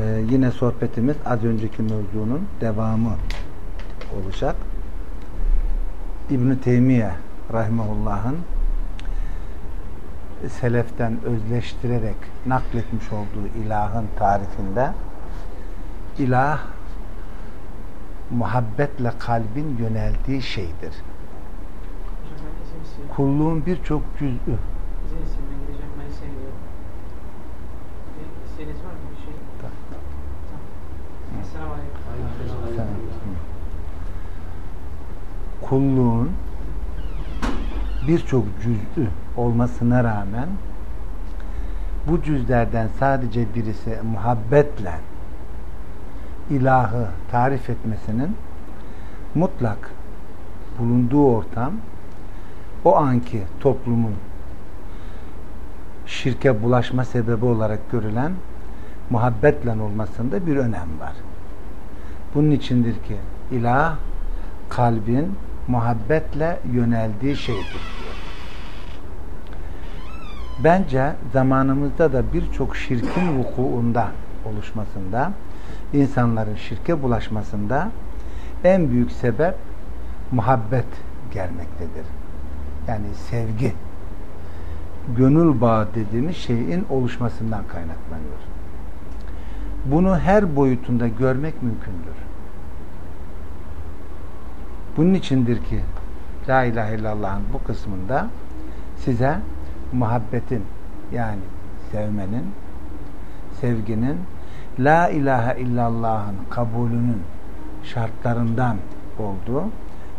Ee, yine sohbetimiz az önceki mevzunun devamı olacak. İbn-i Teymiye Rahimahullah'ın seleften özleştirerek nakletmiş olduğu ilahın tarifinde ilah muhabbetle kalbin yöneldiği şeydir. Kulluğun birçok cüz'ü kulluğun birçok cüz'ü olmasına rağmen bu cüzlerden sadece birisi muhabbetle ilahı tarif etmesinin mutlak bulunduğu ortam o anki toplumun şirke bulaşma sebebi olarak görülen muhabbetle olmasında bir önem var. Bunun içindir ki ilah kalbin muhabbetle yöneldiği şeydir. Bence zamanımızda da birçok şirkin vukuunda oluşmasında, insanların şirke bulaşmasında en büyük sebep muhabbet gelmektedir. Yani sevgi, gönül bağı dediğimiz şeyin oluşmasından kaynaklanıyor. Bunu her boyutunda görmek mümkündür. Bunun içindir ki La ilahe illallah'ın bu kısmında size muhabbetin yani sevmenin, sevginin La ilahe illallah'ın kabulünün şartlarından olduğu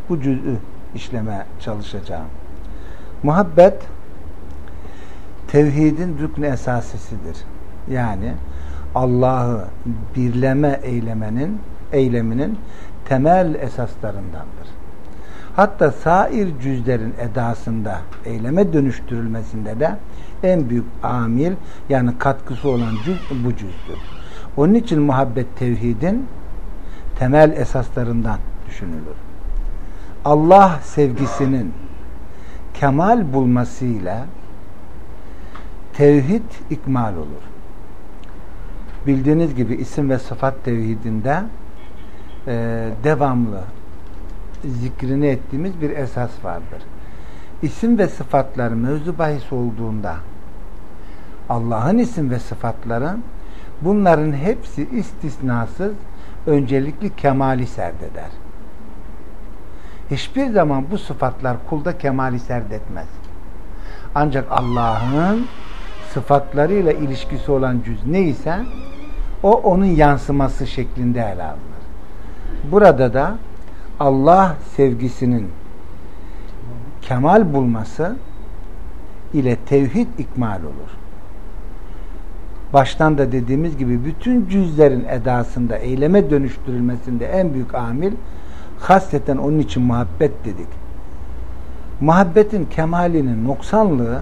bu cüz'ü işleme çalışacağım. Muhabbet tevhidin rüknü esasisidir. Yani Allah'ı birleme eylemenin eyleminin temel esaslarındandır. Hatta sair cüzlerin edasında, eyleme dönüştürülmesinde de en büyük amil yani katkısı olan cüz bu cüzdür. Onun için muhabbet tevhidin temel esaslarından düşünülür. Allah sevgisinin kemal bulmasıyla tevhid ikmal olur. Bildiğiniz gibi isim ve sıfat tevhidinde e, devamlı zikrini ettiğimiz bir esas vardır. İsim ve sıfatlar mevzu bahis olduğunda Allah'ın isim ve sıfatları bunların hepsi istisnasız öncelikli kemali serdeder. Hiçbir zaman bu sıfatlar kulda kemali serdetmez. Ancak Allah'ın sıfatlarıyla ilişkisi olan cüz neyse o onun yansıması şeklinde ele alınır. Burada da Allah sevgisinin kemal bulması ile tevhid ikmal olur. Baştan da dediğimiz gibi bütün cüzlerin edasında, eyleme dönüştürülmesinde en büyük amil hasreten onun için muhabbet dedik. Muhabbetin kemalinin noksanlığı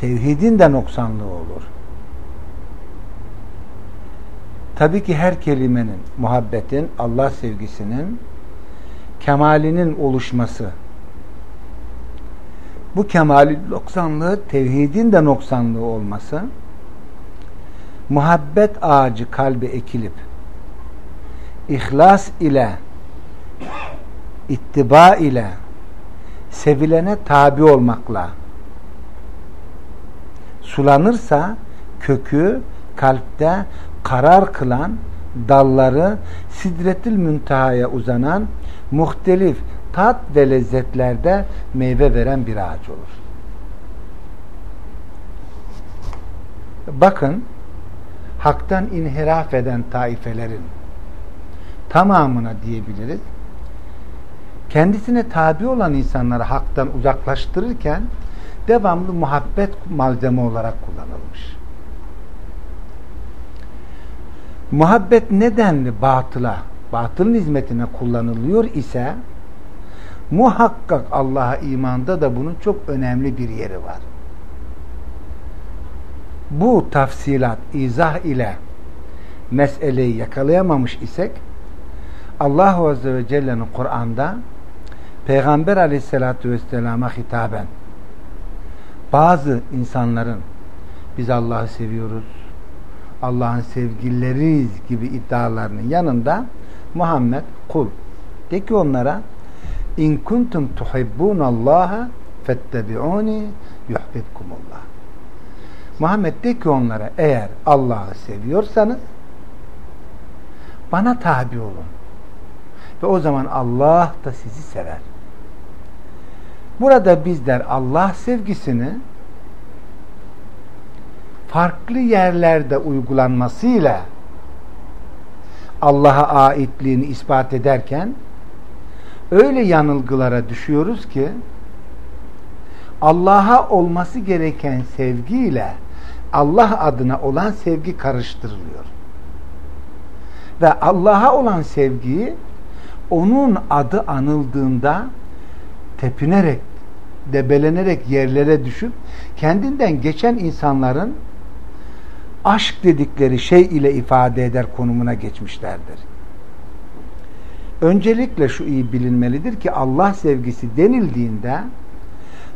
tevhidin de noksanlığı olur. Tabii ki her kelimenin, muhabbetin, Allah sevgisinin kemalinin oluşması bu kemalin noksanlığı tevhidin de noksanlığı olması muhabbet ağacı kalbe ekilip ihlas ile ittiba ile sevilene tabi olmakla sulanırsa kökü kalpte karar kılan dalları sidretül müntehaya uzanan muhtelif tat ve lezzetlerde meyve veren bir ağaç olur. Bakın haktan inhiraf eden taifelerin tamamına diyebiliriz. Kendisine tabi olan insanları haktan uzaklaştırırken devamlı muhabbet malzeme olarak kullanılmış. Muhabbet nedenli batıla, batılın hizmetine kullanılıyor ise muhakkak Allah'a imanda da bunun çok önemli bir yeri var. Bu tafsilat, izah ile meseleyi yakalayamamış isek Allah Azze ve Celle'nin Kur'an'da Peygamber aleyhissalatü vesselama hitaben bazı insanların biz Allah'ı seviyoruz Allah'ın sevgilileriyiz gibi iddialarının yanında Muhammed kul de ki onlara in kuntum tuhibbunallaha fettebi'uni yuhbibkumullah Muhammed de ki onlara eğer Allah'ı seviyorsanız bana tabi olun. Ve o zaman Allah da sizi sever. Burada bizler Allah sevgisini farklı yerlerde uygulanmasıyla Allah'a aitliğini ispat ederken öyle yanılgılara düşüyoruz ki Allah'a olması gereken sevgiyle Allah adına olan sevgi karıştırılıyor. Ve Allah'a olan sevgiyi onun adı anıldığında tepinerek, debelenerek yerlere düşüp kendinden geçen insanların aşk dedikleri şey ile ifade eder konumuna geçmişlerdir. Öncelikle şu iyi bilinmelidir ki Allah sevgisi denildiğinde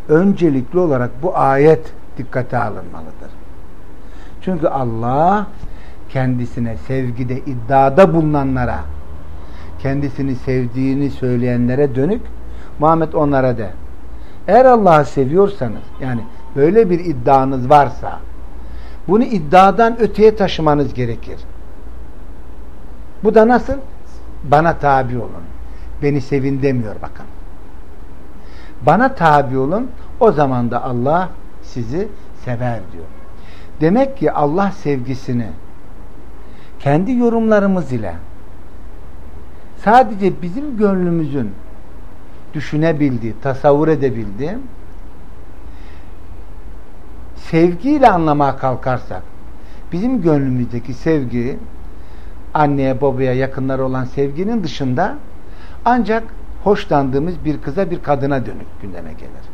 öncelikli olarak bu ayet dikkate alınmalıdır. Çünkü Allah kendisine sevgide iddiada bulunanlara kendisini sevdiğini söyleyenlere dönük Muhammed onlara de eğer Allah'ı seviyorsanız yani böyle bir iddianız varsa bunu iddiadan öteye taşımanız gerekir. Bu da nasıl? Bana tabi olun. Beni sevin demiyor bakın. Bana tabi olun o zaman da Allah sizi sever diyor. Demek ki Allah sevgisini kendi yorumlarımız ile sadece bizim gönlümüzün düşünebildiği, tasavvur edebildiği sevgiyle anlamaya kalkarsak bizim gönlümüzdeki sevgi anneye babaya yakınlar olan sevginin dışında ancak hoşlandığımız bir kıza bir kadına dönük gündeme gelir.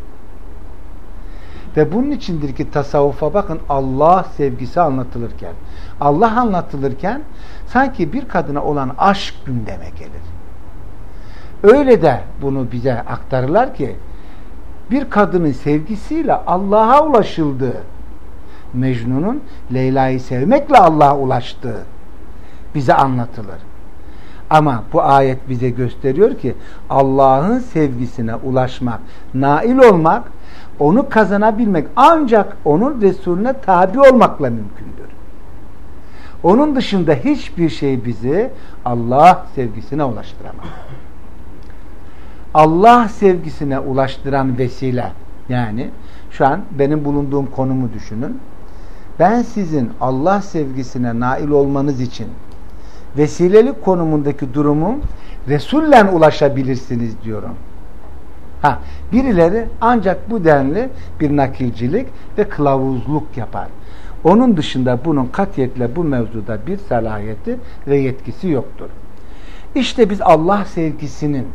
Ve bunun içindir ki tasavvufa bakın Allah sevgisi anlatılırken Allah anlatılırken sanki bir kadına olan aşk gündeme gelir. Öyle de bunu bize aktarırlar ki bir kadının sevgisiyle Allah'a ulaşıldığı Mecnun'un Leyla'yı sevmekle Allah'a ulaştığı bize anlatılır. Ama bu ayet bize gösteriyor ki Allah'ın sevgisine ulaşmak, nail olmak, onu kazanabilmek ancak onun Resulüne tabi olmakla mümkündür. Onun dışında hiçbir şey bizi Allah sevgisine ulaştıramaz. Allah sevgisine ulaştıran vesile yani şu an benim bulunduğum konumu düşünün. Ben sizin Allah sevgisine nail olmanız için vesilelik konumundaki durumum Resul'le ulaşabilirsiniz diyorum. Ha, birileri ancak bu denli bir nakilcilik ve kılavuzluk yapar. Onun dışında bunun katiyetle bu mevzuda bir salahiyeti ve yetkisi yoktur. İşte biz Allah sevgisinin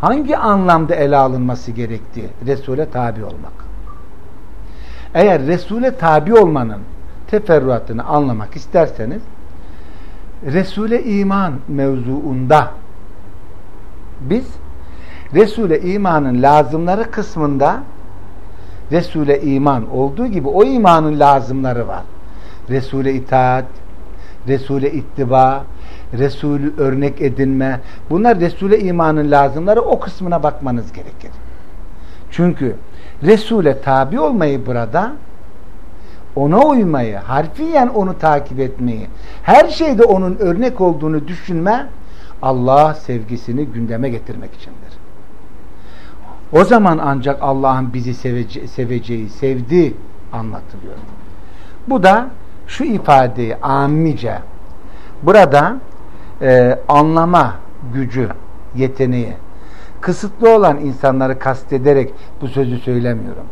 hangi anlamda ele alınması gerektiği Resul'e tabi olmak. Eğer Resul'e tabi olmanın teferruatını anlamak isterseniz Resul'e iman mevzuunda biz Resul'e imanın lazımları kısmında Resul'e iman olduğu gibi o imanın lazımları var. Resul'e itaat, Resul'e ittiba, Resulü örnek edinme. Bunlar Resul'e imanın lazımları o kısmına bakmanız gerekir. Çünkü Resul'e tabi olmayı burada ona uymayı, harfiyen onu takip etmeyi, her şeyde onun örnek olduğunu düşünme Allah sevgisini gündeme getirmek içindir. O zaman ancak Allah'ın bizi sevece seveceği, sevdi anlatılıyor. Bu da şu ifadeyi amice burada e, anlama gücü, yeteneği kısıtlı olan insanları kastederek bu sözü söylemiyorum.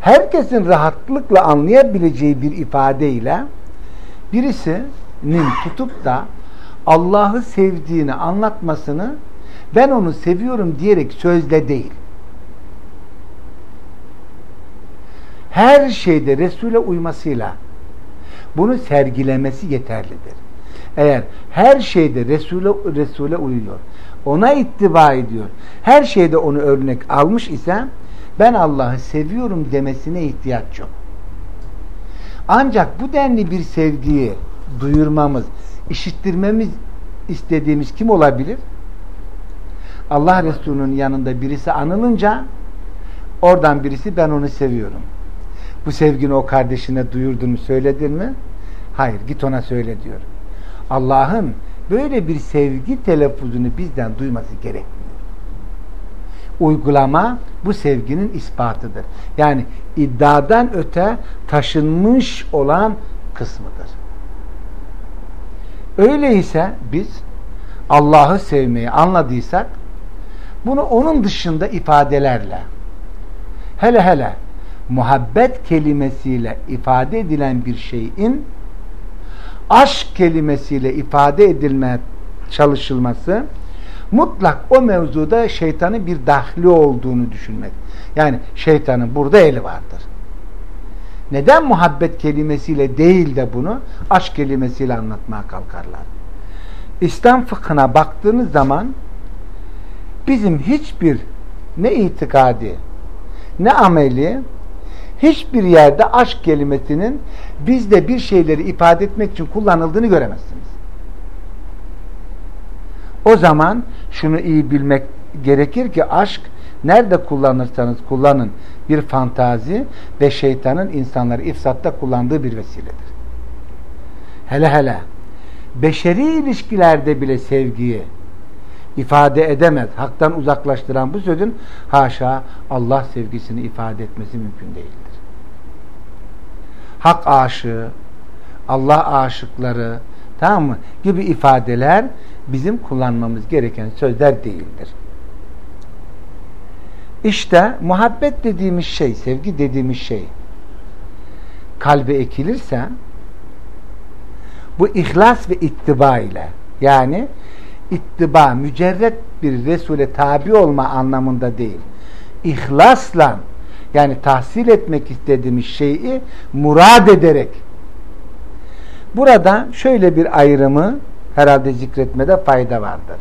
herkesin rahatlıkla anlayabileceği bir ifadeyle birisinin tutup da Allah'ı sevdiğini anlatmasını ben onu seviyorum diyerek sözde değil. Her şeyde Resul'e uymasıyla bunu sergilemesi yeterlidir. Eğer her şeyde Resul'e Resul'e uyuyor, ona ittiba ediyor, her şeyde onu örnek almış ise ben Allah'ı seviyorum demesine ihtiyaç yok. Ancak bu denli bir sevgiyi duyurmamız, işittirmemiz istediğimiz kim olabilir? Allah Resulü'nün yanında birisi anılınca oradan birisi ben onu seviyorum. Bu sevgini o kardeşine duyurdun mu söyledin mi? Hayır git ona söyle diyor. Allah'ın böyle bir sevgi telaffuzunu bizden duyması gerekmiyor. Uygulama bu sevginin ispatıdır. Yani iddiadan öte taşınmış olan kısmıdır. Öyleyse biz Allah'ı sevmeyi anladıysak bunu onun dışında ifadelerle hele hele muhabbet kelimesiyle ifade edilen bir şeyin aşk kelimesiyle ifade edilmeye çalışılması mutlak o mevzuda şeytanın bir dahli olduğunu düşünmek. Yani şeytanın burada eli vardır. Neden muhabbet kelimesiyle değil de bunu aşk kelimesiyle anlatmaya kalkarlar? İslam fıkhına baktığınız zaman bizim hiçbir ne itikadi ne ameli hiçbir yerde aşk kelimesinin bizde bir şeyleri ifade etmek için kullanıldığını göremezsiniz. O zaman şunu iyi bilmek gerekir ki aşk nerede kullanırsanız kullanın bir fantazi ve şeytanın insanları ifsatta kullandığı bir vesiledir. Hele hele beşeri ilişkilerde bile sevgiyi ifade edemez. Haktan uzaklaştıran bu sözün haşa Allah sevgisini ifade etmesi mümkün değildir. Hak aşığı, Allah aşıkları tamam mı? gibi ifadeler bizim kullanmamız gereken sözler değildir. İşte muhabbet dediğimiz şey, sevgi dediğimiz şey kalbe ekilirse bu ihlas ve ittiba ile yani ittiba, mücerret bir Resul'e tabi olma anlamında değil. İhlasla yani tahsil etmek istediğimiz şeyi murad ederek burada şöyle bir ayrımı herhalde zikretmede fayda vardır.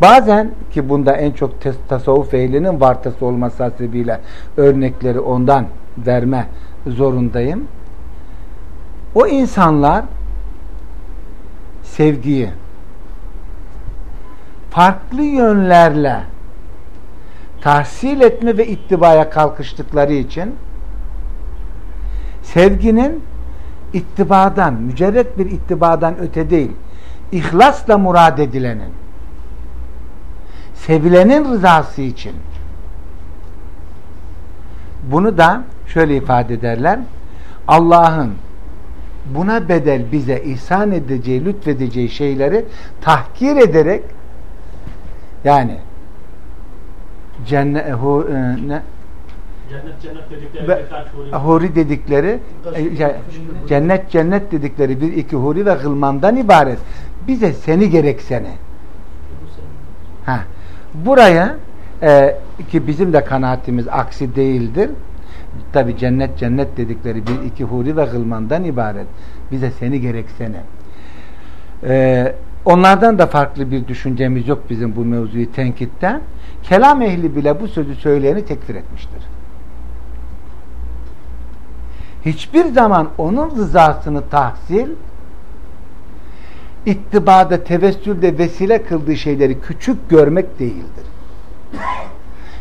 Bazen ki bunda en çok tasavvuf ehlinin vartası olması hasebiyle örnekleri ondan verme zorundayım. O insanlar sevgiyi farklı yönlerle tahsil etme ve ittibaya kalkıştıkları için sevginin ittibadan, mücerret bir ittibadan öte değil, ihlasla murad edilenin, sevilenin rızası için bunu da şöyle ifade ederler. Allah'ın buna bedel bize ihsan edeceği, lütfedeceği şeyleri tahkir ederek yani cennet e, ne cennet cennet dedikleri huri dedikleri e, cennet cennet dedikleri bir iki huri ve gılmandan ibaret. Bize seni gerek seni. Ha. Buraya e, ki bizim de kanaatimiz aksi değildir. Tabi cennet cennet dedikleri bir iki huri ve gılmandan ibaret. Bize seni gerek seni. Ee, onlardan da farklı bir düşüncemiz yok bizim bu mevzuyu tenkitten. Kelam ehli bile bu sözü söyleyeni tekfir etmiştir. Hiçbir zaman onun rızasını tahsil ittibada, tevessülde vesile kıldığı şeyleri küçük görmek değildir.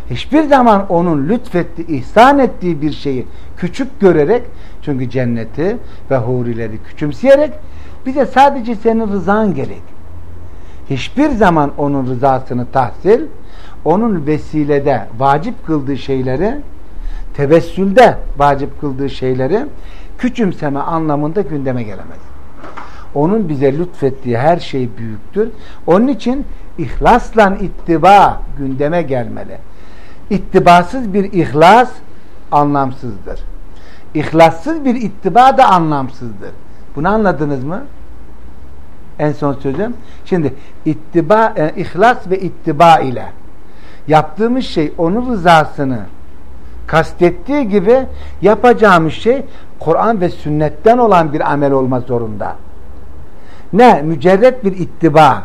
Hiçbir zaman onun lütfettiği, ihsan ettiği bir şeyi küçük görerek çünkü cenneti ve hurileri küçümseyerek bize sadece senin rızan gerek. Hiçbir zaman onun rızasını tahsil, onun vesilede vacip kıldığı şeyleri, tevessülde vacip kıldığı şeyleri küçümseme anlamında gündeme gelemez. Onun bize lütfettiği her şey büyüktür. Onun için ihlasla ittiba gündeme gelmeli. İttibasız bir ihlas anlamsızdır. İhlassız bir ittiba da anlamsızdır. Bunu anladınız mı? En son sözüm. Şimdi ittiba, e, ihlas ve ittiba ile yaptığımız şey onun rızasını kastettiği gibi yapacağımız şey Kur'an ve sünnetten olan bir amel olma zorunda. Ne mücerret bir ittiba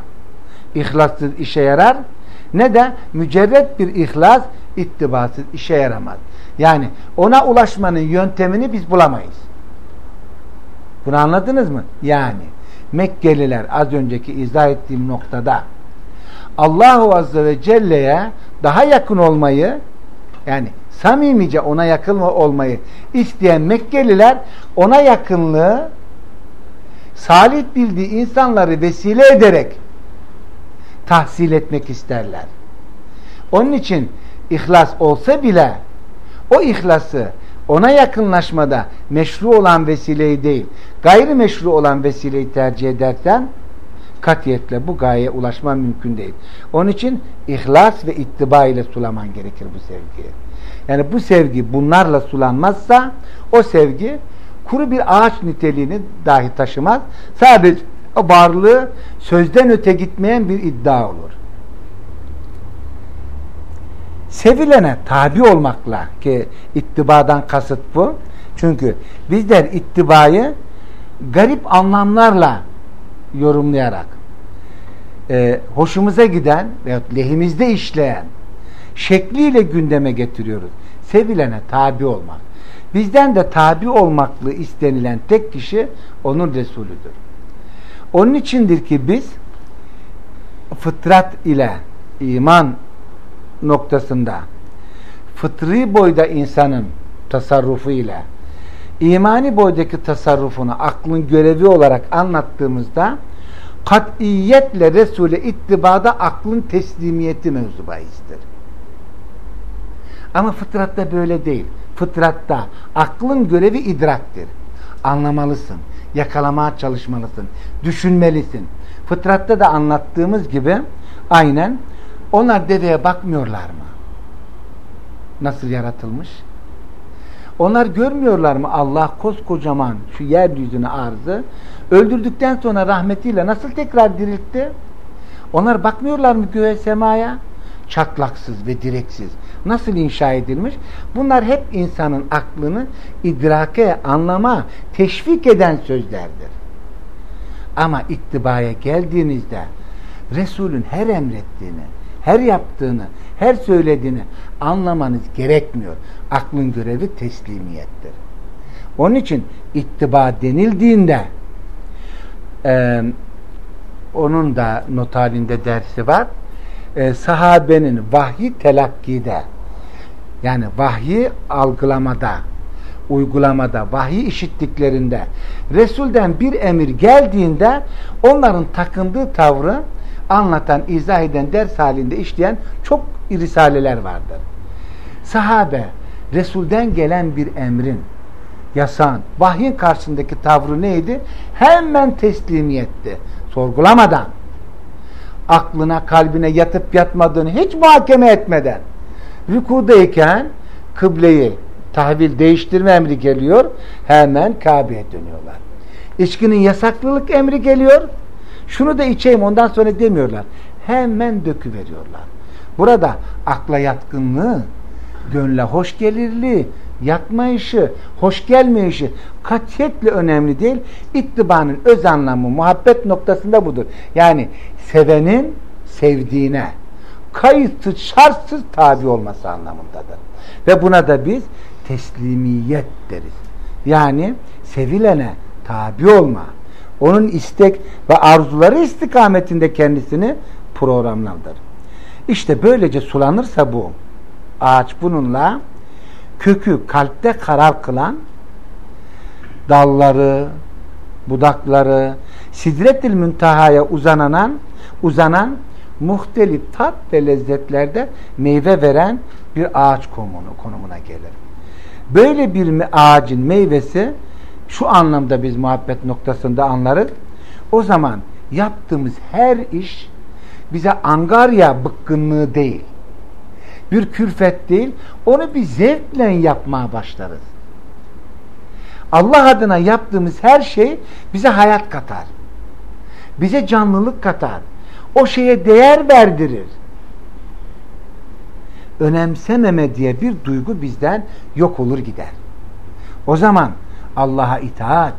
ihlassız işe yarar ne de mücerret bir ihlas ittibasız işe yaramaz. Yani ona ulaşmanın yöntemini biz bulamayız. Bunu anladınız mı? Yani Mekkeliler az önceki izah ettiğim noktada Allahu Azze ve Celle'ye daha yakın olmayı yani samimice ona yakın olmayı isteyen Mekkeliler ona yakınlığı salih bildiği insanları vesile ederek tahsil etmek isterler. Onun için ihlas olsa bile o ihlası ona yakınlaşmada meşru olan vesileyi değil, gayri meşru olan vesileyi tercih edersen katiyetle bu gayeye ulaşma mümkün değil. Onun için ihlas ve ittiba ile sulaman gerekir bu sevgiyi. Yani bu sevgi bunlarla sulanmazsa o sevgi kuru bir ağaç niteliğini dahi taşımaz. Sadece o varlığı sözden öte gitmeyen bir iddia olur. Sevilene tabi olmakla ki ittibadan kasıt bu. Çünkü bizler ittibayı garip anlamlarla yorumlayarak e, hoşumuza giden veya lehimizde işleyen şekliyle gündeme getiriyoruz. Sevilene tabi olmak. Bizden de tabi olmaklı istenilen tek kişi onun Resulüdür. Onun içindir ki biz fıtrat ile iman noktasında fıtri boyda insanın tasarrufu ile imani boydaki tasarrufunu aklın görevi olarak anlattığımızda katiyetle Resul'e ittibada aklın teslimiyeti mevzu bahistir. Ama fıtratta böyle değil. Fıtratta aklın görevi idraktir. Anlamalısın. Yakalamaya çalışmalısın. Düşünmelisin. Fıtratta da anlattığımız gibi aynen onlar deveye bakmıyorlar mı? Nasıl yaratılmış? Onlar görmüyorlar mı Allah koskocaman şu yeryüzüne arzı öldürdükten sonra rahmetiyle nasıl tekrar diriltti? Onlar bakmıyorlar mı göğe semaya? Çatlaksız ve direksiz. Nasıl inşa edilmiş? Bunlar hep insanın aklını idrake, anlama, teşvik eden sözlerdir. Ama ittibaya geldiğinizde Resulün her emrettiğini, her yaptığını, her söylediğini anlamanız gerekmiyor. Aklın görevi teslimiyettir. Onun için ittiba denildiğinde e, onun da not halinde dersi var. E, sahabenin vahyi telakkide yani vahyi algılamada uygulamada, vahyi işittiklerinde Resul'den bir emir geldiğinde onların takındığı tavrı anlatan, izah eden, ders halinde işleyen çok risaleler vardır. Sahabe, Resul'den gelen bir emrin, yasan, vahyin karşısındaki tavrı neydi? Hemen teslimiyetti. Sorgulamadan, aklına, kalbine yatıp yatmadığını hiç muhakeme etmeden, rükudayken kıbleyi, tahvil değiştirme emri geliyor, hemen Kabe'ye dönüyorlar. İçkinin yasaklılık emri geliyor, şunu da içeyim ondan sonra demiyorlar. Hemen döküveriyorlar. Burada akla yatkınlığı, gönle hoş gelirli, yatmayışı, hoş gelmeyişi katiyetle önemli değil. İttibanın öz anlamı, muhabbet noktasında budur. Yani sevenin sevdiğine kayıtsız, şartsız tabi olması anlamındadır. Ve buna da biz teslimiyet deriz. Yani sevilene tabi olma onun istek ve arzuları istikametinde kendisini programlandır. İşte böylece sulanırsa bu ağaç bununla kökü kalpte karar kılan dalları, budakları, sidretil müntehaya uzanan, uzanan muhtelif tat ve lezzetlerde meyve veren bir ağaç konumuna gelir. Böyle bir ağacın meyvesi şu anlamda biz muhabbet noktasında anlarız. O zaman yaptığımız her iş bize angarya bıkkınlığı değil. bir külfet değil. Onu bir zevkle yapmaya başlarız. Allah adına yaptığımız her şey bize hayat katar. Bize canlılık katar. O şeye değer verdirir. Önemsememe diye bir duygu bizden yok olur gider. O zaman Allah'a itaat,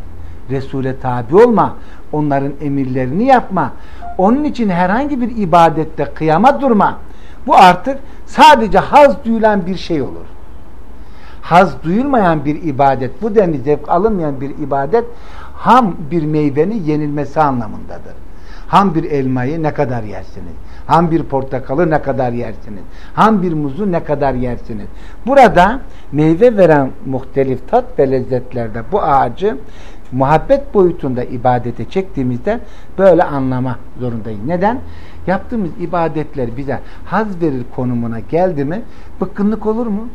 Resul'e tabi olma, onların emirlerini yapma, onun için herhangi bir ibadette kıyama durma. Bu artık sadece haz duyulan bir şey olur. Haz duyulmayan bir ibadet, bu denli zevk alınmayan bir ibadet ham bir meyvenin yenilmesi anlamındadır. Ham bir elmayı ne kadar yersiniz? Ham bir portakalı ne kadar yersiniz? Ham bir muzu ne kadar yersiniz? Burada meyve veren muhtelif tat ve lezzetlerde bu ağacı muhabbet boyutunda ibadete çektiğimizde böyle anlama zorundayız. Neden? Yaptığımız ibadetler bize haz verir konumuna geldi mi bıkkınlık olur mu?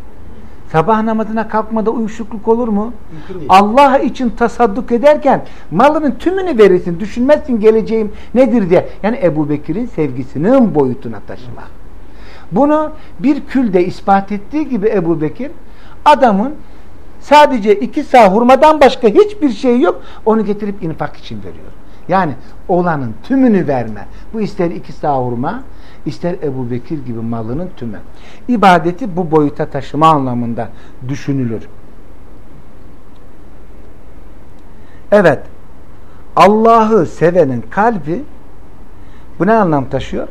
Sabah namazına kalkmada uyuşukluk olur mu? Allah için tasadduk ederken malının tümünü verirsin. Düşünmezsin geleceğim nedir diye. Yani Ebu Bekir'in sevgisinin boyutuna taşıma. Bunu bir külde ispat ettiği gibi Ebu Bekir adamın sadece iki sağ hurmadan başka hiçbir şey yok. Onu getirip infak için veriyor. Yani olanın tümünü verme. Bu ister iki sağ hurma ister Ebu Bekir gibi malının tümü. İbadeti bu boyuta taşıma anlamında düşünülür. Evet, Allah'ı sevenin kalbi bu ne anlam taşıyor?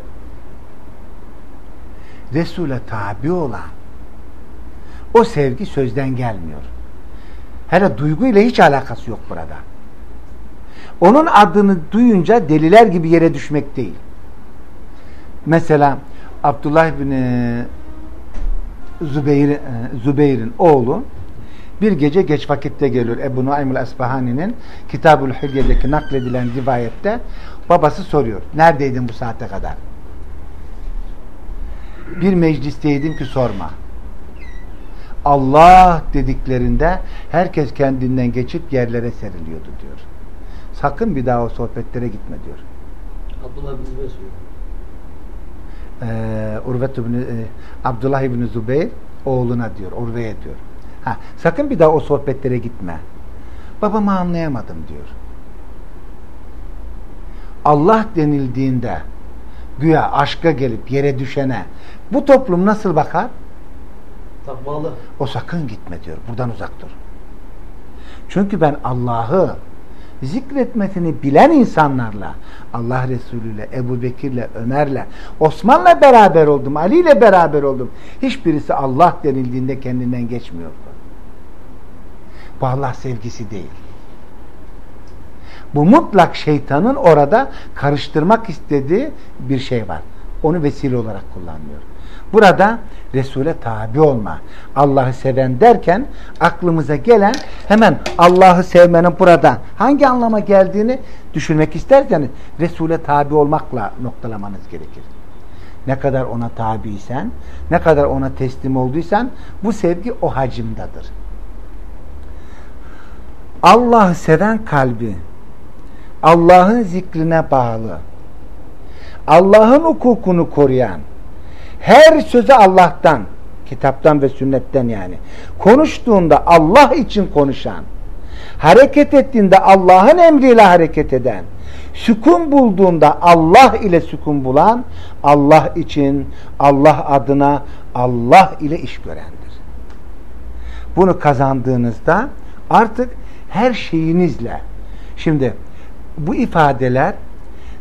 Resul'e tabi olan o sevgi sözden gelmiyor. Hele duyguyla hiç alakası yok burada. Onun adını duyunca deliler gibi yere düşmek değil. Mesela Abdullah bin e, Zübeyir, e, oğlu bir gece geç vakitte geliyor. Ebu Nuaymul Esbahani'nin Kitabul Hülye'deki nakledilen rivayette babası soruyor. Neredeydin bu saate kadar? Bir meclisteydim ki sorma. Allah dediklerinde herkes kendinden geçip yerlere seriliyordu diyor. Sakın bir daha o sohbetlere gitme diyor. Abdullah bin Zübeyir Ee, Urvet ibn, e, Abdullah ibn Zübeyir oğluna diyor, Urve'ye diyor. Ha, sakın bir daha o sohbetlere gitme. Babamı anlayamadım diyor. Allah denildiğinde güya aşka gelip yere düşene bu toplum nasıl bakar? Takvalı. O sakın gitme diyor. Buradan uzak dur. Çünkü ben Allah'ı zikretmesini bilen insanlarla Allah Resulü ile, Ebu Bekir'le, Ömer'le, Osman'la beraber oldum, Ali ile beraber oldum. Hiçbirisi Allah denildiğinde kendinden geçmiyordu. Bu Allah sevgisi değil. Bu mutlak şeytanın orada karıştırmak istediği bir şey var. Onu vesile olarak kullanmıyor. Burada Resul'e tabi olma. Allah'ı seven derken aklımıza gelen hemen Allah'ı sevmenin burada hangi anlama geldiğini düşünmek isterseniz Resul'e tabi olmakla noktalamanız gerekir. Ne kadar ona tabiysen, ne kadar ona teslim olduysan bu sevgi o hacimdadır. Allah'ı seven kalbi Allah'ın zikrine bağlı Allah'ın hukukunu koruyan her sözü Allah'tan, kitaptan ve sünnetten yani. Konuştuğunda Allah için konuşan, hareket ettiğinde Allah'ın emriyle hareket eden, sükun bulduğunda Allah ile sükun bulan, Allah için, Allah adına, Allah ile iş görendir. Bunu kazandığınızda artık her şeyinizle, şimdi bu ifadeler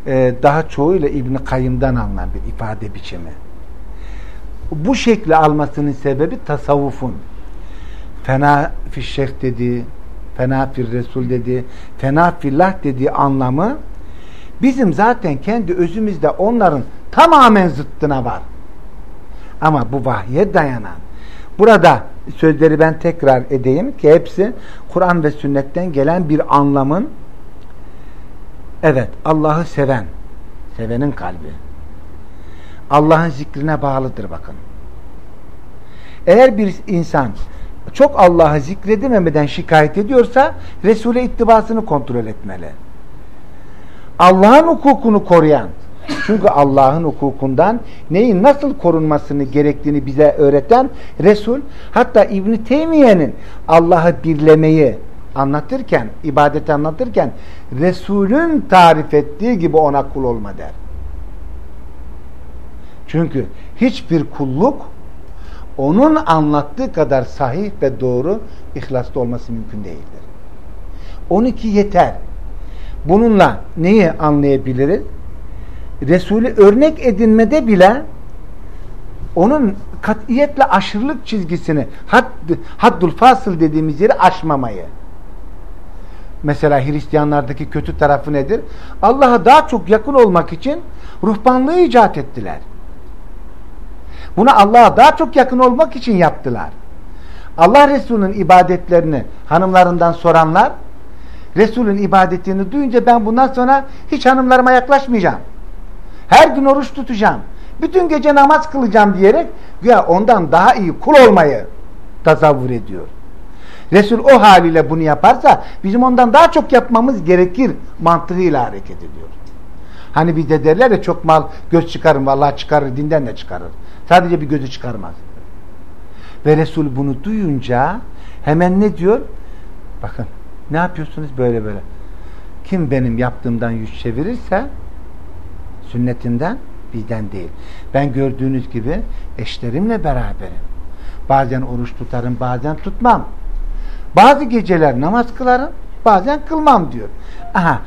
e, daha çoğuyla İbn-i alınan bir ifade biçimi bu şekli almasının sebebi tasavvufun. Fena fişşeh dedi, fena fir resul dedi, fena fillah dediği anlamı bizim zaten kendi özümüzde onların tamamen zıttına var. Ama bu vahye dayanan. Burada sözleri ben tekrar edeyim ki hepsi Kur'an ve sünnetten gelen bir anlamın evet Allah'ı seven, sevenin kalbi Allah'ın zikrine bağlıdır bakın. Eğer bir insan çok Allah'ı zikredememeden şikayet ediyorsa Resul'e ittibasını kontrol etmeli. Allah'ın hukukunu koruyan, Çünkü Allah'ın hukukundan neyin nasıl korunmasını gerektiğini bize öğreten Resul hatta İbn Teymiye'nin Allah'ı birlemeyi anlatırken, ibadeti anlatırken Resul'ün tarif ettiği gibi ona kul olma der. Çünkü hiçbir kulluk onun anlattığı kadar sahih ve doğru ihlaslı olması mümkün değildir. 12 yeter. Bununla neyi anlayabiliriz? Resulü örnek edinmede bile onun katiyetle aşırılık çizgisini hadd, haddul fasıl dediğimiz yeri aşmamayı. Mesela Hristiyanlardaki kötü tarafı nedir? Allah'a daha çok yakın olmak için ruhbanlığı icat ettiler. Bunu Allah'a daha çok yakın olmak için yaptılar. Allah Resulü'nün ibadetlerini hanımlarından soranlar Resul'ün ibadetini duyunca ben bundan sonra hiç hanımlarıma yaklaşmayacağım. Her gün oruç tutacağım. Bütün gece namaz kılacağım diyerek ya ondan daha iyi kul olmayı tasavvur ediyor. Resul o haliyle bunu yaparsa bizim ondan daha çok yapmamız gerekir mantığıyla hareket ediyor. Hani bir de derler ya çok mal göz çıkarın vallahi çıkarır dinden de çıkarır. Sadece bir gözü çıkarmaz. Ve Resul bunu duyunca hemen ne diyor? Bakın ne yapıyorsunuz böyle böyle. Kim benim yaptığımdan yüz çevirirse sünnetinden bizden değil. Ben gördüğünüz gibi eşlerimle beraberim. Bazen oruç tutarım, bazen tutmam. Bazı geceler namaz kılarım, bazen kılmam diyor. Aha,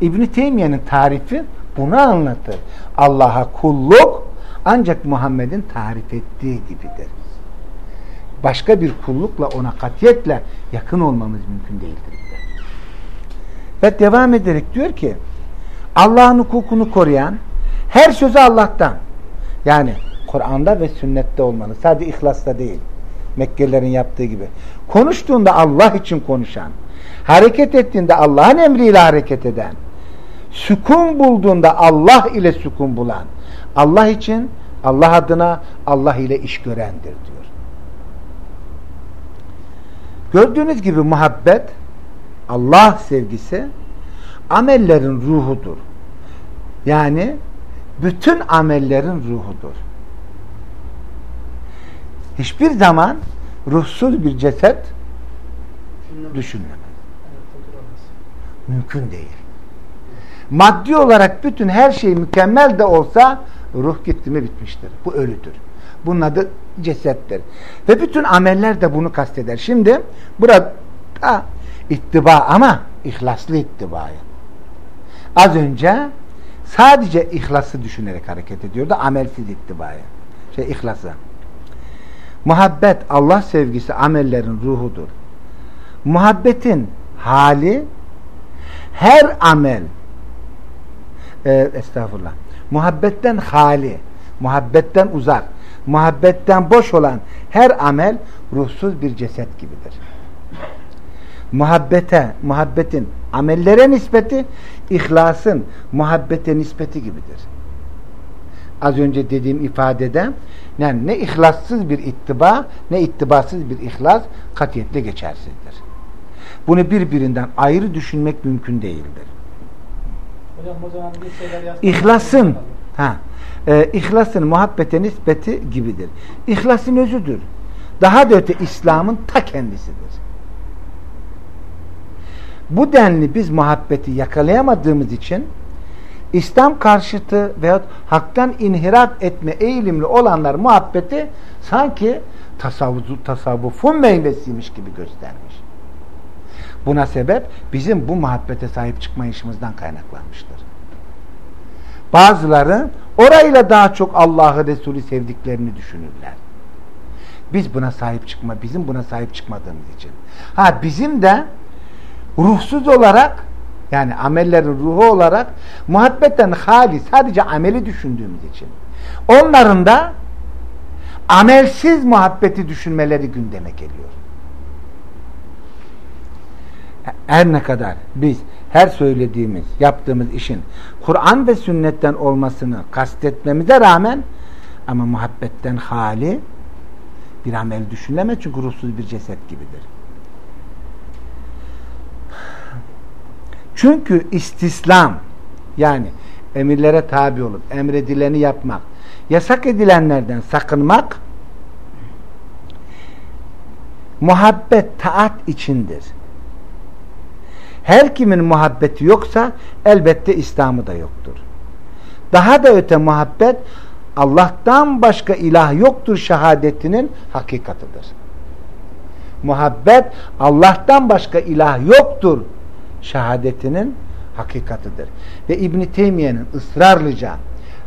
İbn Teymiye'nin tarifi bunu anlatır. Allah'a kulluk ancak Muhammed'in tarif ettiği gibidir. Başka bir kullukla ona katiyetle yakın olmamız mümkün değildir. Ve devam ederek diyor ki Allah'ın hukukunu koruyan her sözü Allah'tan yani Kur'an'da ve sünnette olmanı sadece ihlasta değil Mekkelilerin yaptığı gibi konuştuğunda Allah için konuşan hareket ettiğinde Allah'ın emriyle hareket eden sükun bulduğunda Allah ile sükun bulan Allah için Allah adına Allah ile iş görendir diyor. Gördüğünüz gibi muhabbet Allah sevgisi amellerin ruhudur. Yani bütün amellerin ruhudur. Hiçbir zaman ruhsuz bir ceset düşünülemez. Mümkün değil. Maddi olarak bütün her şey mükemmel de olsa ruh gitti mi bitmiştir. Bu ölüdür. Bunun adı cesettir. Ve bütün ameller de bunu kasteder. Şimdi burada ittiba ama ihlaslı ittibayı. Az önce sadece ihlası düşünerek hareket ediyordu. Amelsiz ittibaya. Şey ihlası. Muhabbet, Allah sevgisi amellerin ruhudur. Muhabbetin hali her amel e, estağfurullah. Muhabbetten hali, muhabbetten uzak, muhabbetten boş olan her amel ruhsuz bir ceset gibidir. Muhabbete, muhabbetin amellere nispeti ihlasın muhabbete nispeti gibidir. Az önce dediğim ifadede yani ne ihlassız bir ittiba ne ittibasız bir ihlas katiyetle geçersizdir. Bunu birbirinden ayrı düşünmek mümkün değildir. Hocam o zaman bir şeyler yazsak. İhlasın ha, e, ihlasın muhabbete nispeti gibidir. İhlasın özüdür. Daha da öte İslam'ın ta kendisidir. Bu denli biz muhabbeti yakalayamadığımız için İslam karşıtı veyahut haktan inhirat etme eğilimli olanlar muhabbeti sanki tasavvufu, tasavvufun meyvesiymiş gibi göstermiş. Buna sebep bizim bu muhabbete sahip çıkmayışımızdan kaynaklanmıştır. Bazıları orayla daha çok Allah'ı Resulü sevdiklerini düşünürler. Biz buna sahip çıkma, bizim buna sahip çıkmadığımız için. Ha bizim de ruhsuz olarak yani amellerin ruhu olarak muhabbetten hali sadece ameli düşündüğümüz için onların da amelsiz muhabbeti düşünmeleri gündeme geliyor. Her ne kadar biz her söylediğimiz, yaptığımız işin Kur'an ve sünnetten olmasını kastetmemize rağmen ama muhabbetten hali bir amel düşünülemez çünkü ruhsuz bir ceset gibidir. Çünkü istislam yani emirlere tabi olup emredileni yapmak, yasak edilenlerden sakınmak muhabbet taat içindir. Her kimin muhabbeti yoksa elbette İslam'ı da yoktur. Daha da öte muhabbet Allah'tan başka ilah yoktur şehadetinin hakikatıdır. Muhabbet Allah'tan başka ilah yoktur şehadetinin hakikatıdır. Ve İbn Teymiye'nin ısrarlıca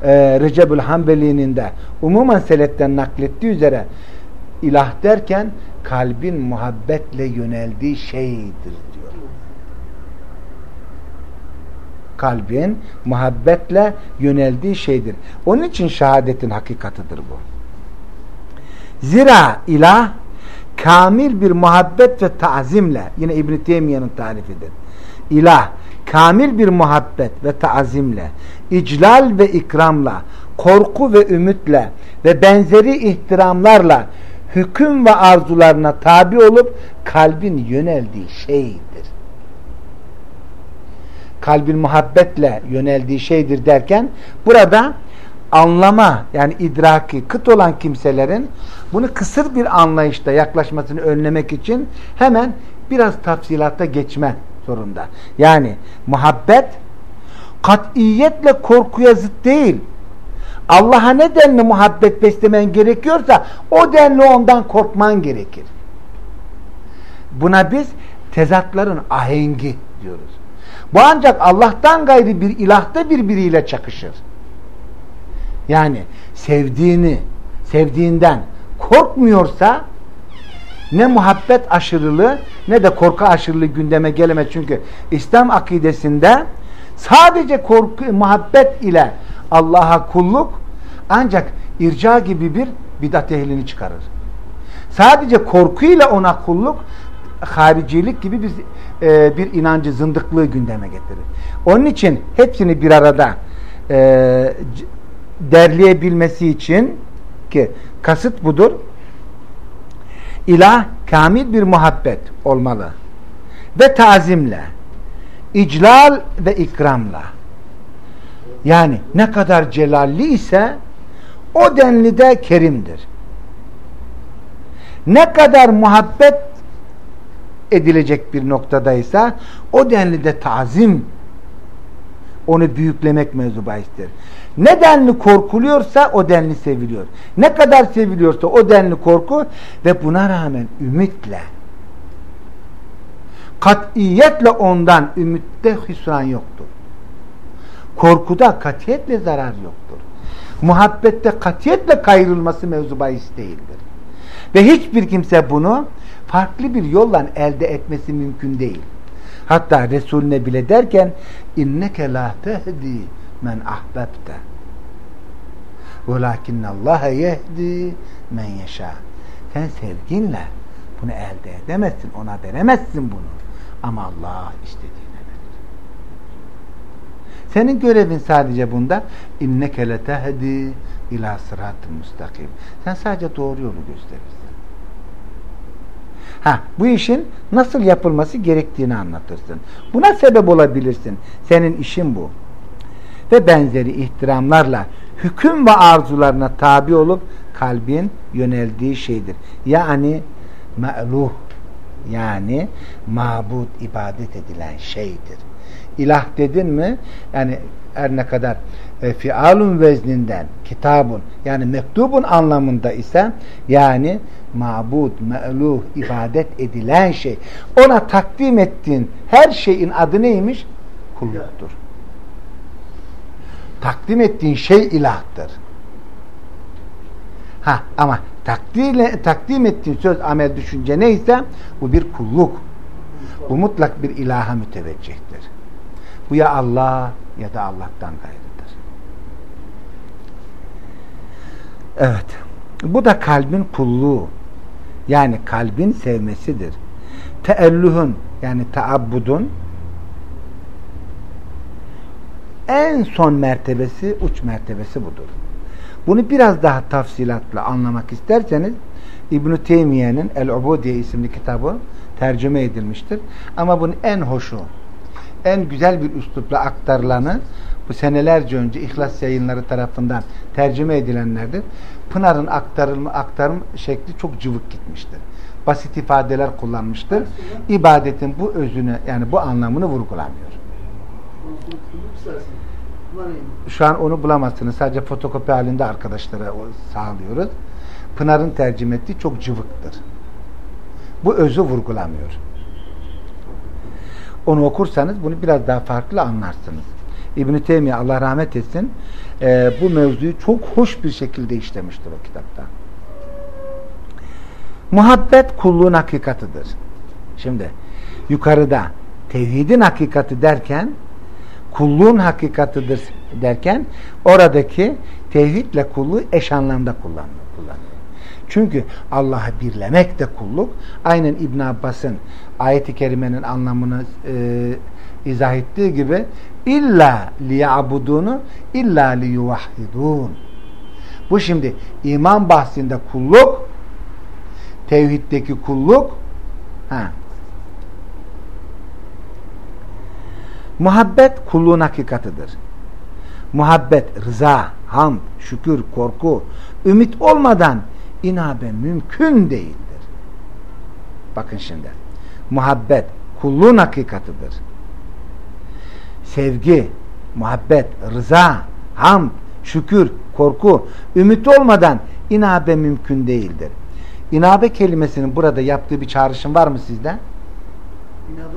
e, Recebül Hanbeli'nin de umumen seletten naklettiği üzere ilah derken kalbin muhabbetle yöneldiği şeydir diyor. Kalbin muhabbetle yöneldiği şeydir. Onun için şehadetin hakikatıdır bu. Zira ilah kamil bir muhabbet ve tazimle yine İbn Teymiye'nin tarifidir. İlah kamil bir muhabbet ve taazimle, iclal ve ikramla, korku ve ümitle ve benzeri ihtiramlarla hüküm ve arzularına tabi olup kalbin yöneldiği şeydir. Kalbin muhabbetle yöneldiği şeydir derken burada anlama yani idraki kıt olan kimselerin bunu kısır bir anlayışta yaklaşmasını önlemek için hemen biraz tafsilatta geçme zorunda. Yani muhabbet katiyetle korkuya zıt değil. Allah'a ne denli muhabbet beslemen gerekiyorsa o denli ondan korkman gerekir. Buna biz tezatların ahengi diyoruz. Bu ancak Allah'tan gayri bir ilahta birbiriyle çakışır. Yani sevdiğini, sevdiğinden korkmuyorsa ne muhabbet aşırılığı ne de korku aşırılığı gündeme gelemez. Çünkü İslam akidesinde sadece korku, muhabbet ile Allah'a kulluk ancak irca gibi bir bidat ehlini çıkarır. Sadece korkuyla ona kulluk haricilik gibi bir, e, bir inancı, zındıklığı gündeme getirir. Onun için hepsini bir arada e, derleyebilmesi için ki kasıt budur İlah kamil bir muhabbet olmalı. Ve tazimle, iclal ve ikramla. Yani ne kadar celalli ise o denli de kerimdir. Ne kadar muhabbet edilecek bir noktadaysa o denli de tazim onu büyüklemek mevzu bahistir. Ne denli korkuluyorsa o denli seviliyor. Ne kadar seviliyorsa o denli korku ve buna rağmen ümitle katiyetle ondan ümitte hüsran yoktur. Korkuda katiyetle zarar yoktur. Muhabbette katiyetle kayrılması mevzu bahis değildir. Ve hiçbir kimse bunu farklı bir yolla elde etmesi mümkün değil. Hatta Resulüne bile derken inneke la tehdi men ahbebte. Velakinnallaha yehdi men yeşâ. Sen sevginle bunu elde edemezsin ona veremezsin bunu. Ama Allah istediğine verir. Senin görevin sadece bunda inneke letehdi ila sırat-ı sen sadece doğru yolu gösterirsin Ha, bu işin nasıl yapılması gerektiğini anlatırsın. Buna sebep olabilirsin. Senin işin bu. Ve benzeri ihtiramlarla hüküm ve arzularına tabi olup kalbin yöneldiği şeydir. Yani me'luh yani mabut ibadet edilen şeydir. İlah dedin mi yani her ne kadar e, fialun vezninden kitabun yani mektubun anlamında ise yani mabud, me'luh, ibadet edilen şey. Ona takdim ettiğin her şeyin adı neymiş? Kulluktur. Takdim ettiğin şey ilahtır. Ha ama takdirle, takdim ettiğin söz, amel, düşünce neyse bu bir kulluk. Bu mutlak bir ilaha müteveccihtir. Bu ya Allah ya da Allah'tan gayrıdır. Evet. Bu da kalbin kulluğu. Yani kalbin sevmesidir. Teellühün yani taabbudun en son mertebesi, uç mertebesi budur. Bunu biraz daha tafsilatla anlamak isterseniz İbn-i Teymiye'nin El-Ubudiye isimli kitabı tercüme edilmiştir. Ama bunun en hoşu, en güzel bir üslupla aktarılanı bu senelerce önce İhlas yayınları tarafından tercüme edilenlerdir. Pınar'ın aktarılma, aktarım şekli çok cıvık gitmiştir. Basit ifadeler kullanmıştır. İbadetin bu özünü yani bu anlamını vurgulamıyor. Şu an onu bulamazsınız. Sadece fotokopi halinde arkadaşlara sağlıyoruz. Pınar'ın tercüme ettiği çok cıvıktır. Bu özü vurgulamıyor. Onu okursanız bunu biraz daha farklı anlarsınız. İbn-i Teymiye Allah rahmet etsin e, bu mevzuyu çok hoş bir şekilde işlemiştir o kitapta. Muhabbet kulluğun hakikatıdır. Şimdi yukarıda tevhidin hakikati derken kulluğun hakikatıdır derken oradaki tevhidle kulluğu eş anlamda kullanıyor. Çünkü Allah'ı birlemek de kulluk. Aynen İbn Abbas'ın ayeti kerimenin anlamını e, izah ettiği gibi illa liyabudunu illa liyuvahhidun. Bu şimdi iman bahsinde kulluk tevhiddeki kulluk ha. Muhabbet kulluğun hakikatıdır. Muhabbet, rıza, hamd, şükür, korku, ümit olmadan inabe mümkün değildir. Bakın şimdi. Muhabbet kulluğun hakikatıdır. Sevgi, muhabbet, rıza, hamd, şükür, korku, ümit olmadan inabe mümkün değildir. İnabe kelimesinin burada yaptığı bir çağrışım var mı sizde? İnabe.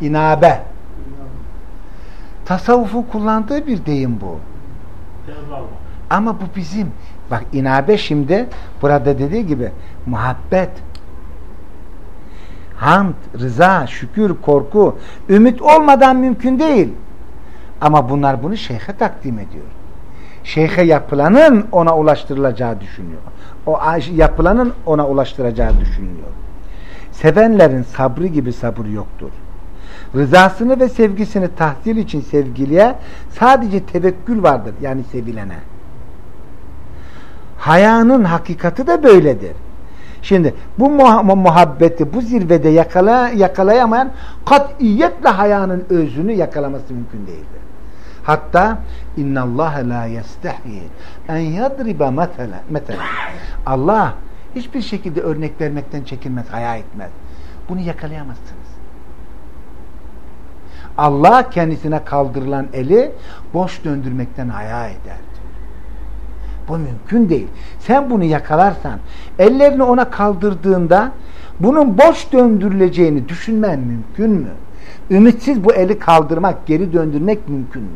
İnabe. Tasavvufun kullandığı bir deyim bu. Ama bu bizim Bak inabe şimdi burada dediği gibi muhabbet, hamd, rıza, şükür, korku, ümit olmadan mümkün değil. Ama bunlar bunu şeyhe takdim ediyor. Şeyhe yapılanın ona ulaştırılacağı düşünüyor. O yapılanın ona ulaştıracağı düşünüyor. Sevenlerin sabrı gibi sabır yoktur. Rızasını ve sevgisini tahsil için sevgiliye sadece tevekkül vardır. Yani sevilene. Hayanın hakikati de böyledir. Şimdi bu muhabbeti bu zirvede yakala, yakalayamayan katiyetle hayanın özünü yakalaması mümkün değildir. Hatta inna Allah la yestahi en yadriba mesela Allah hiçbir şekilde örnek vermekten çekinmez, haya etmez. Bunu yakalayamazsınız. Allah kendisine kaldırılan eli boş döndürmekten haya eder. Bu mümkün değil. Sen bunu yakalarsan, ellerini ona kaldırdığında bunun boş döndürüleceğini düşünmen mümkün mü? Ümitsiz bu eli kaldırmak, geri döndürmek mümkün mü?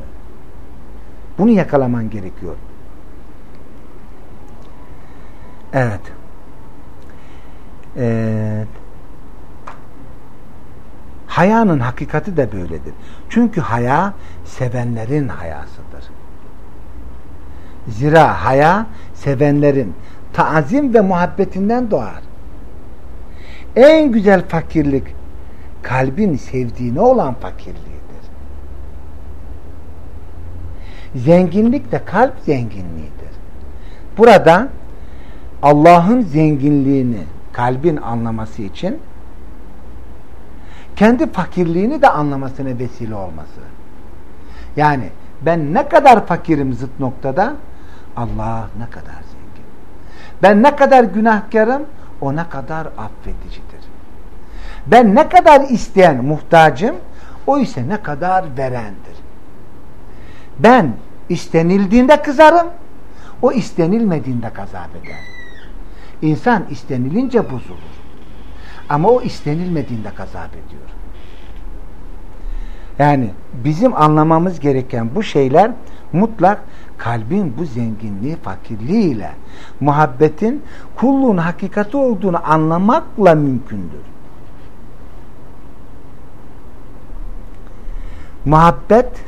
Bunu yakalaman gerekiyor. Evet. Evet. Hayanın hakikati de böyledir. Çünkü haya sevenlerin hayasıdır. Zira haya sevenlerin taazim ve muhabbetinden doğar. En güzel fakirlik kalbin sevdiğine olan fakirliğidir. Zenginlik de kalp zenginliğidir. Burada Allah'ın zenginliğini kalbin anlaması için kendi fakirliğini de anlamasına vesile olması. Yani ben ne kadar fakirim zıt noktada Allah ne kadar zengin. Ben ne kadar günahkarım o ne kadar affedicidir. Ben ne kadar isteyen muhtacım o ise ne kadar verendir. Ben istenildiğinde kızarım o istenilmediğinde gazap eder. İnsan istenilince bozulur. Ama o istenilmediğinde gazap ediyor. Yani bizim anlamamız gereken bu şeyler mutlak kalbin bu zenginliği, fakirliğiyle muhabbetin kulluğun hakikati olduğunu anlamakla mümkündür. Muhabbet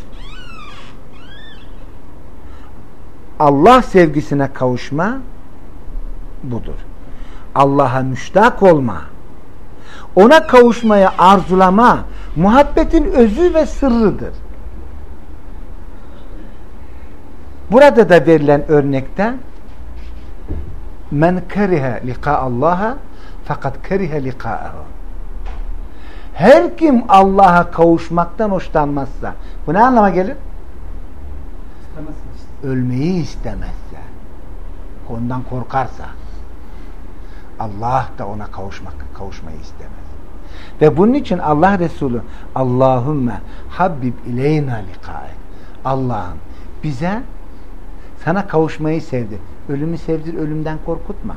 Allah sevgisine kavuşma budur. Allah'a müştak olma, ona kavuşmaya arzulama, muhabbetin özü ve sırrıdır. Burada da verilen örnekte men kerihe Allah'a fakat kerihe lika'ahu. Her kim Allah'a kavuşmaktan hoşlanmazsa bu ne anlama gelir? ölmeyi istemezse, ondan korkarsa, Allah da ona kavuşmak, kavuşmayı istemez. Ve bunun için Allah Resulü Allahümme Habib ileyna likae Allah'ım bize sana kavuşmayı sevdi. Ölümü sevdir, ölümden korkutma.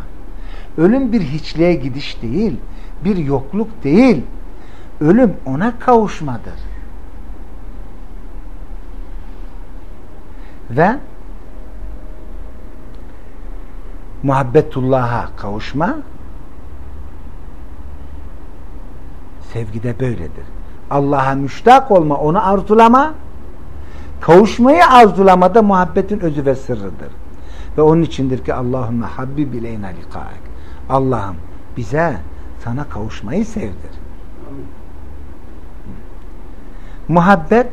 Ölüm bir hiçliğe gidiş değil, bir yokluk değil. Ölüm ona kavuşmadır. Ve muhabbetullah'a kavuşma sevgide böyledir. Allah'a müştak olma, onu arzulama kavuşmayı arzulamada muhabbetin özü ve sırrıdır. Ve onun içindir ki Allahümme habbib ileyna likaek. Allah'ım bize sana kavuşmayı sevdir. Muhabbet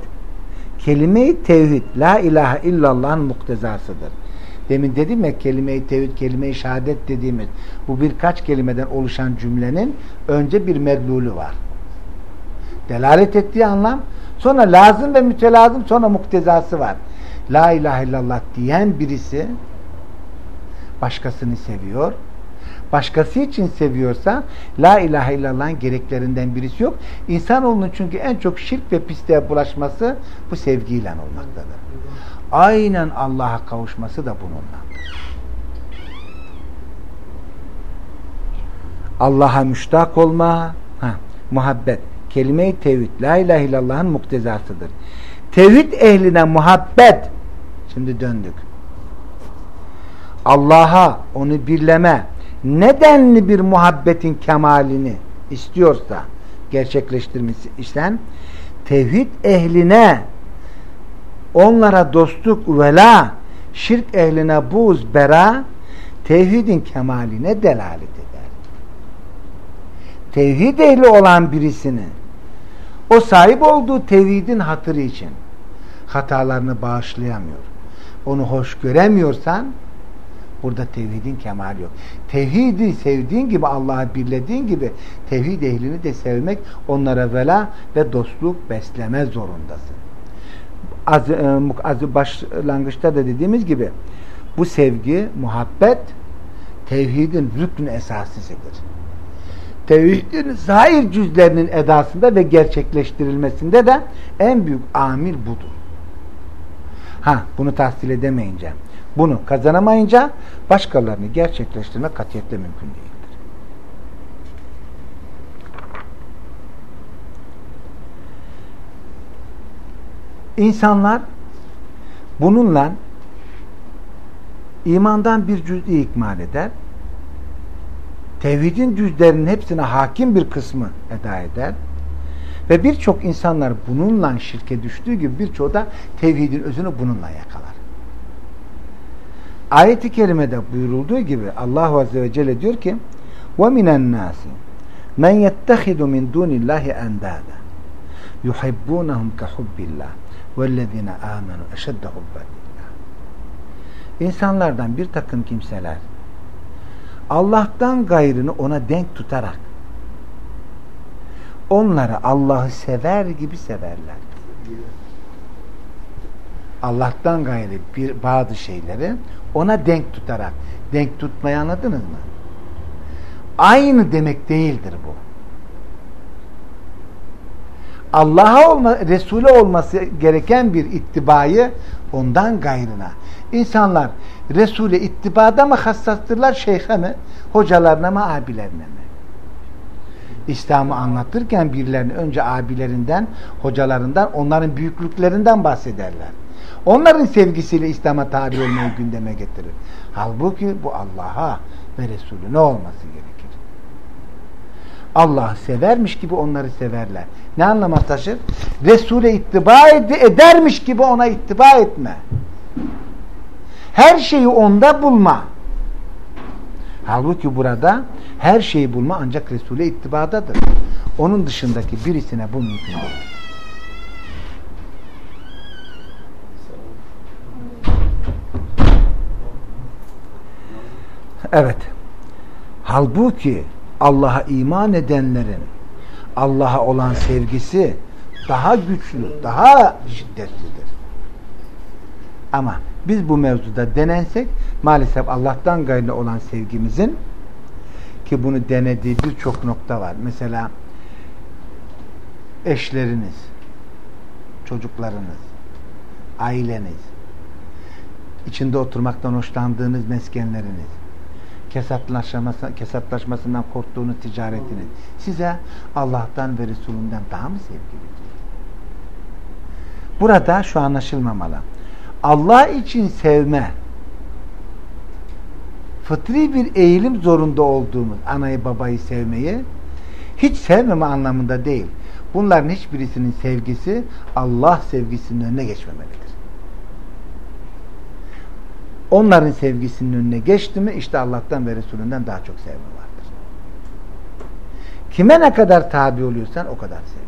kelime-i tevhid la ilahe illallah'ın muktezasıdır. Demin dedim ya kelime-i tevhid, kelime-i şehadet dediğimiz bu birkaç kelimeden oluşan cümlenin önce bir medlulü var. Delalet ettiği anlam sonra lazım ve mütelazım sonra muktezası var. La ilahe illallah diyen birisi başkasını seviyor. Başkası için seviyorsa La ilahe illallah'ın gereklerinden birisi yok. İnsanoğlunun çünkü en çok şirk ve pisliğe bulaşması bu sevgiyle olmaktadır. Aynen Allah'a kavuşması da bununlandır. Allah'a müştak olma, ha, muhabbet, kelime-i tevhid, la ilahe illallah'ın muktezasıdır. Tevhid ehline muhabbet, şimdi döndük. Allah'a onu birleme, nedenli bir muhabbetin kemalini istiyorsa gerçekleştirmesi isen tevhid ehline onlara dostluk vela şirk ehline buz bera tevhidin kemaline delalet eder. Tevhid ehli olan birisini o sahip olduğu tevhidin hatırı için hatalarını bağışlayamıyor. Onu hoş göremiyorsan Burada tevhidin kemali yok. Tevhidi sevdiğin gibi Allah'ı birlediğin gibi tevhid ehlini de sevmek onlara vela ve dostluk besleme zorundasın. Az, e, az başlangıçta da dediğimiz gibi bu sevgi, muhabbet tevhidin rüknü esasisidir. Tevhidin zahir cüzlerinin edasında ve gerçekleştirilmesinde de en büyük amil budur. Ha, bunu tahsil edemeyince bunu kazanamayınca başkalarını gerçekleştirmek katiyetle mümkün değildir. İnsanlar bununla imandan bir cüz'i ikmal eder. Tevhidin cüzlerinin hepsine hakim bir kısmı eda eder. Ve birçok insanlar bununla şirke düştüğü gibi birçoğu da tevhidin özünü bununla yakalar. Ayet-i kerimede buyurulduğu gibi Allah Azze ve Celle diyor ki وَمِنَ النَّاسِ مَنْ يَتَّخِذُ مِنْ دُونِ اللّٰهِ اَنْدَادًا يُحِبُّونَهُمْ كَحُبِّ اللّٰهِ وَالَّذِينَ آمَنُوا اَشَدَّ حُبَّ İnsanlardan bir takım kimseler Allah'tan gayrını ona denk tutarak onları Allah'ı sever gibi severler. Allah'tan gayrı bir bazı şeyleri ona denk tutarak. Denk tutmayı anladınız mı? Aynı demek değildir bu. Allah'a olma, Resul'e olması gereken bir ittibayı ondan gayrına. İnsanlar Resul'e ittibada mı hassastırlar şeyhe mi? Hocalarına mı abilerine mi? İslam'ı anlatırken birilerinin önce abilerinden, hocalarından, onların büyüklüklerinden bahsederler. Onların sevgisiyle İslam'a tabi olmayı gündeme getirir. Halbuki bu Allah'a ve Resulüne olması gerekir. Allah'ı severmiş gibi onları severler. Ne anlama taşır? Resul'e ittiba ed edermiş gibi ona ittiba etme. Her şeyi onda bulma. Halbuki burada her şeyi bulma ancak Resul'e ittibadadır. Onun dışındaki birisine bu mümkün değil. Evet. Halbuki Allah'a iman edenlerin Allah'a olan sevgisi daha güçlü, daha şiddetlidir. Ama biz bu mevzuda denensek maalesef Allah'tan gayrı olan sevgimizin ki bunu denediği birçok nokta var. Mesela eşleriniz, çocuklarınız, aileniz, içinde oturmaktan hoşlandığınız meskenleriniz, kesaplaşması, kesaplaşmasından korktuğunuz ticaretiniz size Allah'tan ve Resulünden daha mı sevgilidir? Burada şu anlaşılmamalı. Allah için sevme fıtri bir eğilim zorunda olduğumuz anayı babayı sevmeyi hiç sevmeme anlamında değil. Bunların hiçbirisinin sevgisi Allah sevgisinin önüne geçmemelidir. Onların sevgisinin önüne geçti mi işte Allah'tan ve Resulünden daha çok sevme vardır. Kime ne kadar tabi oluyorsan o kadar sevgi.